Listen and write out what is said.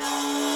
Música